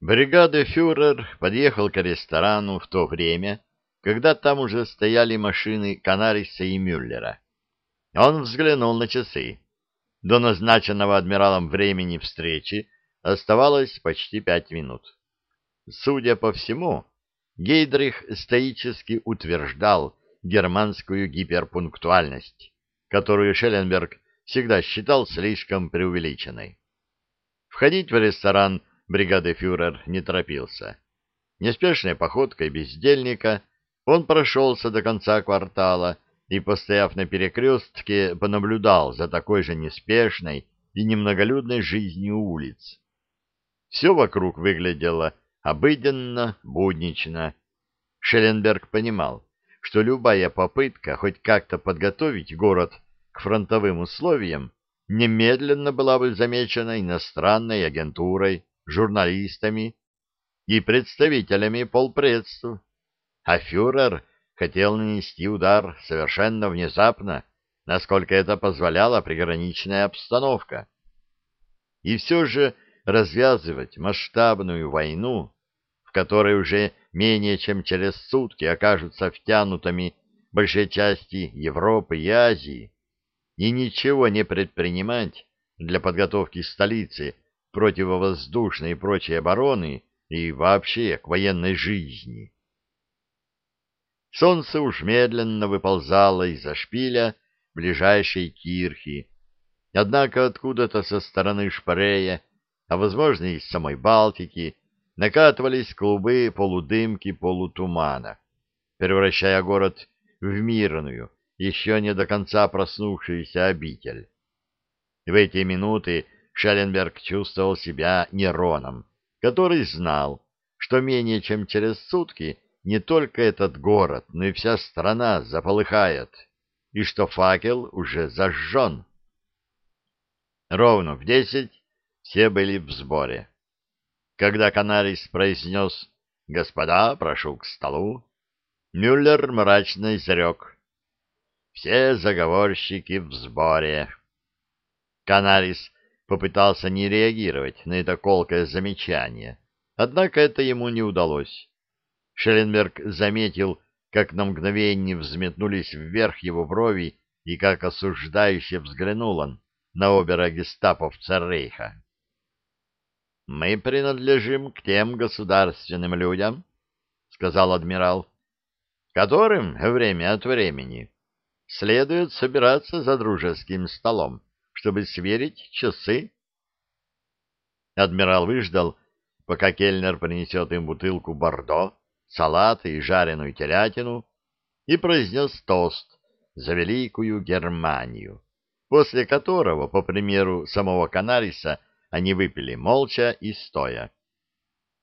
Бригады-фюрер подъехал к ресторану в то время, когда там уже стояли машины Канариса и Мюллера. Он взглянул на часы. До назначенного адмиралом времени встречи оставалось почти пять минут. Судя по всему, Гейдрих стоически утверждал германскую гиперпунктуальность, которую Шелленберг всегда считал слишком преувеличенной. Входить в ресторан бригады фюрер не торопился. Неспешной походкой бездельника он прошелся до конца квартала и, постояв на перекрестке, понаблюдал за такой же неспешной и немноголюдной жизнью улиц. Все вокруг выглядело обыденно, буднично. Шелленберг понимал, что любая попытка хоть как-то подготовить город к фронтовым условиям немедленно была бы замечена иностранной агентурой, журналистами и представителями полпредств, а фюрер хотел нанести удар совершенно внезапно, насколько это позволяла приграничная обстановка. И все же развязывать масштабную войну, в которой уже менее чем через сутки окажутся втянутыми большей части Европы и Азии, и ничего не предпринимать для подготовки столицы противовоздушной и прочей обороны и вообще к военной жизни. Солнце уж медленно выползало из-за шпиля ближайшей кирхи, однако откуда-то со стороны Шпарея, а, возможно, из самой Балтики, накатывались клубы полудымки-полутумана, превращая город в мирную, еще не до конца проснувшуюся обитель. В эти минуты Шелленберг чувствовал себя Нероном, который знал, что менее чем через сутки не только этот город, но и вся страна заполыхает, и что факел уже зажжен. Ровно в десять все были в сборе. Когда Канарис произнес «Господа, прошу к столу», Мюллер мрачно изрек «Все заговорщики в сборе». Канарис попытался не реагировать на это колкое замечание, однако это ему не удалось. Шелленберг заметил, как на мгновение взметнулись вверх его брови и как осуждающе взглянул он на обера-гестаповца Рейха. «Мы принадлежим к тем государственным людям, — сказал адмирал, — которым время от времени следует собираться за дружеским столом чтобы сверить часы. Адмирал выждал, пока кельнер принесет им бутылку бордо, салат и жареную телятину, и произнес тост за великую Германию, после которого, по примеру самого Канариса, они выпили молча и стоя.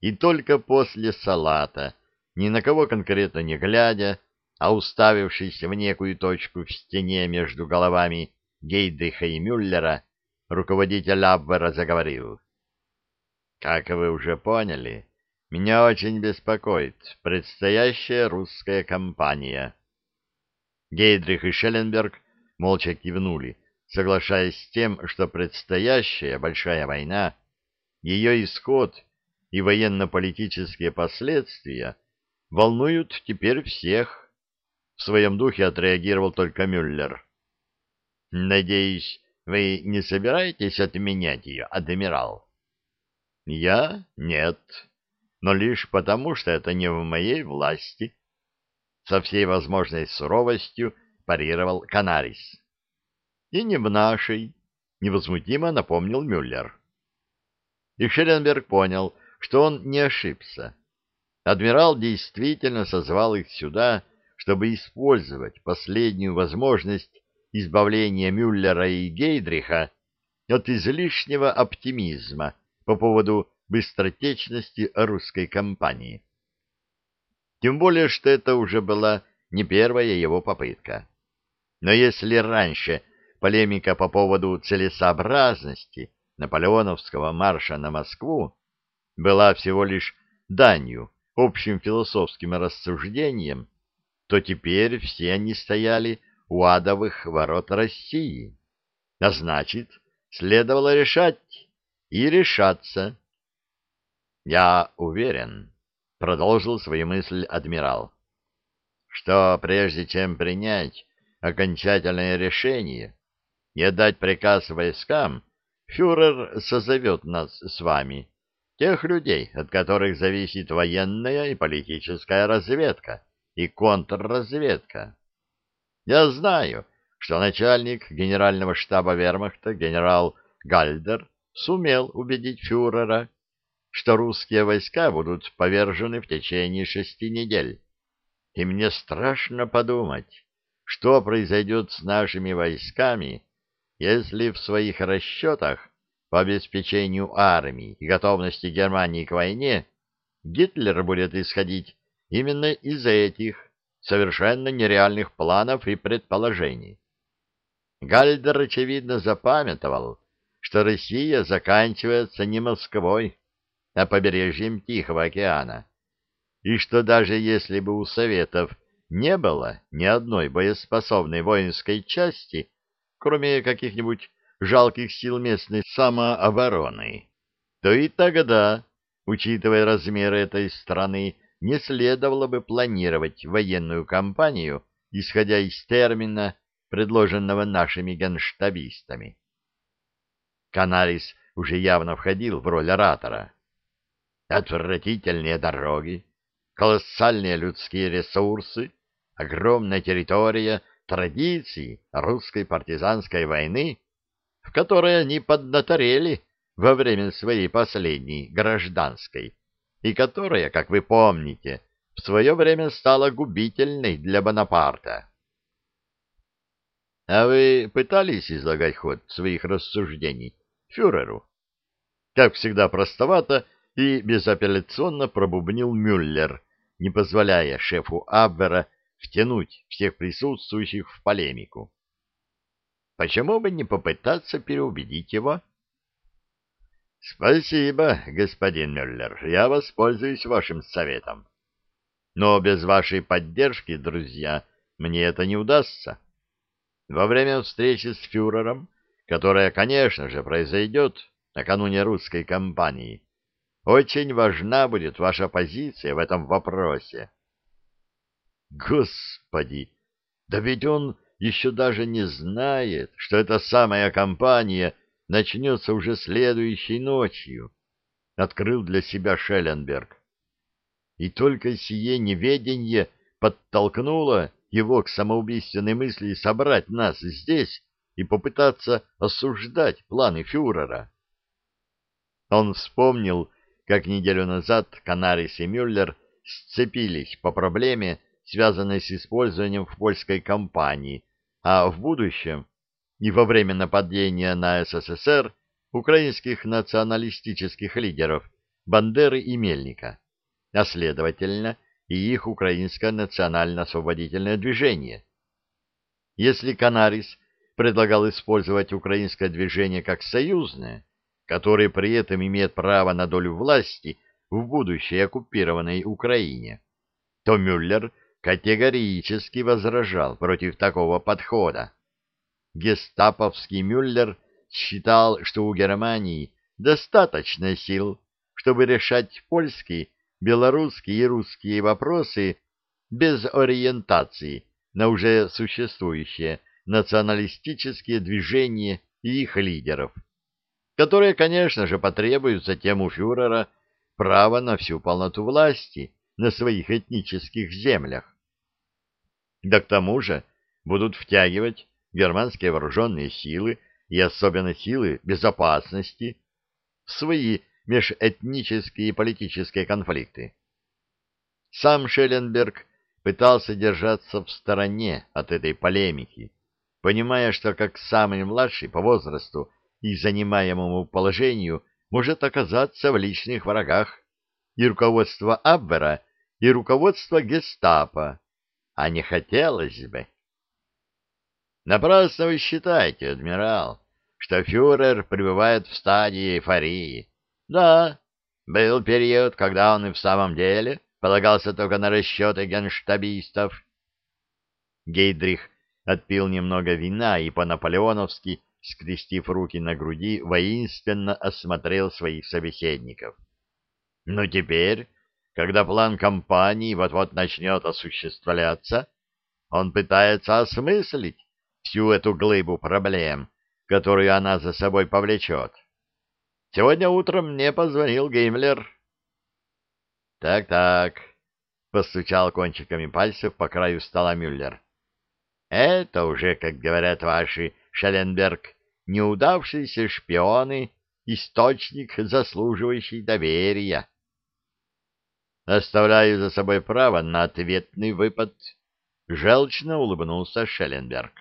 И только после салата, ни на кого конкретно не глядя, а уставившись в некую точку в стене между головами, Гейдриха и Мюллера, руководитель Абвера заговорил. «Как вы уже поняли, меня очень беспокоит предстоящая русская кампания». Гейдрих и Шелленберг молча кивнули, соглашаясь с тем, что предстоящая большая война, ее исход и военно-политические последствия волнуют теперь всех. В своем духе отреагировал только Мюллер. Надеюсь, вы не собираетесь отменять ее, адмирал? Я? Нет. Но лишь потому, что это не в моей власти. Со всей возможной суровостью парировал Канарис. И не в нашей, невозмутимо напомнил Мюллер. И Шелленберг понял, что он не ошибся. Адмирал действительно созвал их сюда, чтобы использовать последнюю возможность избавления Мюллера и Гейдриха от излишнего оптимизма по поводу быстротечности русской кампании. Тем более, что это уже была не первая его попытка. Но если раньше полемика по поводу целесообразности наполеоновского марша на Москву была всего лишь данью общим философским рассуждениям, то теперь все они стояли у адовых ворот России. А значит, следовало решать и решаться. Я уверен, — продолжил свою мысль адмирал, — что прежде чем принять окончательное решение и отдать приказ войскам, фюрер созовет нас с вами, тех людей, от которых зависит военная и политическая разведка и контрразведка. Я знаю, что начальник генерального штаба вермахта генерал Гальдер сумел убедить фюрера, что русские войска будут повержены в течение шести недель. И мне страшно подумать, что произойдет с нашими войсками, если в своих расчетах по обеспечению армии и готовности Германии к войне Гитлер будет исходить именно из этих совершенно нереальных планов и предположений. Гальдер, очевидно, запамятовал, что Россия заканчивается не Москвой, а побережьем Тихого океана, и что даже если бы у Советов не было ни одной боеспособной воинской части, кроме каких-нибудь жалких сил местной самообороны, то и тогда, учитывая размеры этой страны, не следовало бы планировать военную кампанию, исходя из термина, предложенного нашими генштабистами. Канарис уже явно входил в роль оратора. Отвратительные дороги, колоссальные людские ресурсы, огромная территория традиций русской партизанской войны, в которой они поднаторели во время своей последней гражданской, и которая, как вы помните, в свое время стала губительной для Бонапарта. А вы пытались излагать ход своих рассуждений фюреру. Как всегда простовато и безапелляционно пробубнил Мюллер, не позволяя шефу Абвера втянуть всех присутствующих в полемику. Почему бы не попытаться переубедить его? — Спасибо, господин Мюллер, я воспользуюсь вашим советом. Но без вашей поддержки, друзья, мне это не удастся. Во время встречи с фюрером которая, конечно же, произойдет накануне русской кампании, очень важна будет ваша позиция в этом вопросе. Господи, да ведь он еще даже не знает, что эта самая кампания начнется уже следующей ночью, открыл для себя Шелленберг. И только сие неведение подтолкнуло его к самоубийственной мысли собрать нас здесь, и попытаться осуждать планы фюрера. Он вспомнил, как неделю назад Канарис и Мюллер сцепились по проблеме, связанной с использованием в польской кампании, а в будущем и во время нападения на СССР украинских националистических лидеров Бандеры и Мельника, а следовательно и их украинское национально-освободительное движение. Если Канарис предлагал использовать украинское движение как союзное, которое при этом имеет право на долю власти в будущей оккупированной Украине, то Мюллер категорически возражал против такого подхода. Гестаповский Мюллер считал, что у Германии достаточно сил, чтобы решать польские, белорусские и русские вопросы без ориентации на уже существующие националистические движения и их лидеров, которые, конечно же, потребуют затем у фюрера права на всю полноту власти на своих этнических землях. Да к тому же будут втягивать германские вооруженные силы и особенно силы безопасности в свои межэтнические и политические конфликты. Сам Шелленберг пытался держаться в стороне от этой полемики, понимая, что как самый младший по возрасту и занимаемому положению может оказаться в личных врагах и руководство Абвера, и руководство гестапо, а не хотелось бы. Напрасно вы считаете, адмирал, что фюрер пребывает в стадии эйфории. Да, был период, когда он и в самом деле полагался только на расчеты генштабистов. Гейдрих отпил немного вина и по-наполеоновски, скрестив руки на груди, воинственно осмотрел своих собеседников. Но теперь, когда план компании вот-вот начнет осуществляться, он пытается осмыслить всю эту глыбу проблем, которую она за собой повлечет. Сегодня утром мне позвонил Геймлер. «Так-так», — постучал кончиками пальцев по краю стола Мюллер. «Это уже, как говорят ваши, Шелленберг, неудавшиеся шпионы, источник, заслуживающий доверия». «Оставляю за собой право на ответный выпад», — желчно улыбнулся Шелленберг.